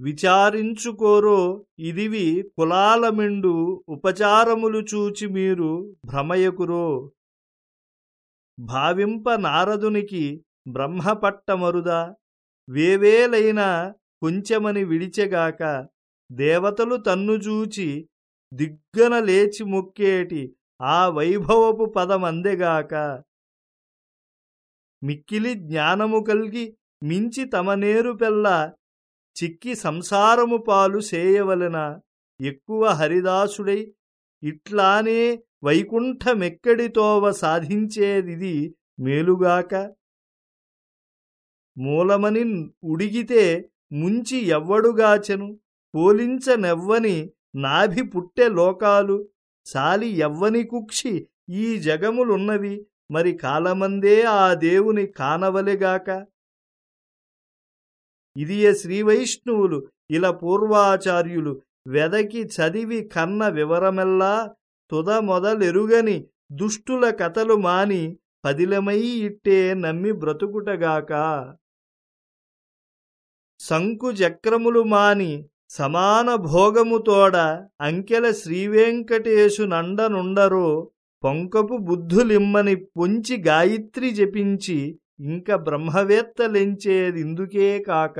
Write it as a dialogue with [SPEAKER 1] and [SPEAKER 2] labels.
[SPEAKER 1] విచారించుకోరో ఇదివి కులాలమిండు ఉపచారములు చూచి మీరు భ్రమయకురో. భావింప నారదునికి బ్రహ్మపట్టమరుదా? వేవేలైన కొంచెమని విడిచెగాక దేవతలు తన్నుచూచి దిగ్గన లేచి మొక్కేటి ఆ వైభవపు పదమందెగాక. మిక్కిలి జ్ఞానము కల్గి మించి తమనేరు పెల్ల చిక్కి సంసారము పాలు చేయవలన ఎక్కువ హరిదాసుడై ఇట్లానే వైకుంఠమెక్కడితోవ సాధించేదిది మేలుగాక. మూలమని ఉడిగితే ముంచి ఎవ్వడుగాచెను పోలించనెవ్వని నాభి పుట్టె లోకాలు సాలి ఎవ్వని కుక్షి ఈ జగములున్నవి మరి కాలమందే ఆ దేవుని కానవలెగాక. ఇదియే శ్రీవైష్ణవులు ఇలా పూర్వాచార్యులు వెదకి చదివి కన్న వివరమెల్లా తుద మొదలెరుగని దుష్టుల కథలు మాని పదిలమై ఇట్టే నమ్మి బ్రతుకుటగాక. శంకుచక్రములు మాని సమాన భోగముతోడ అంకెల శ్రీవేంకటేశు నండనుండరో పొంకపు బుద్ధులిమ్మని పొంచి గాయత్రి జపించి ఇంక బ్రహ్మవేత్తలెంచేదిందుకే కాక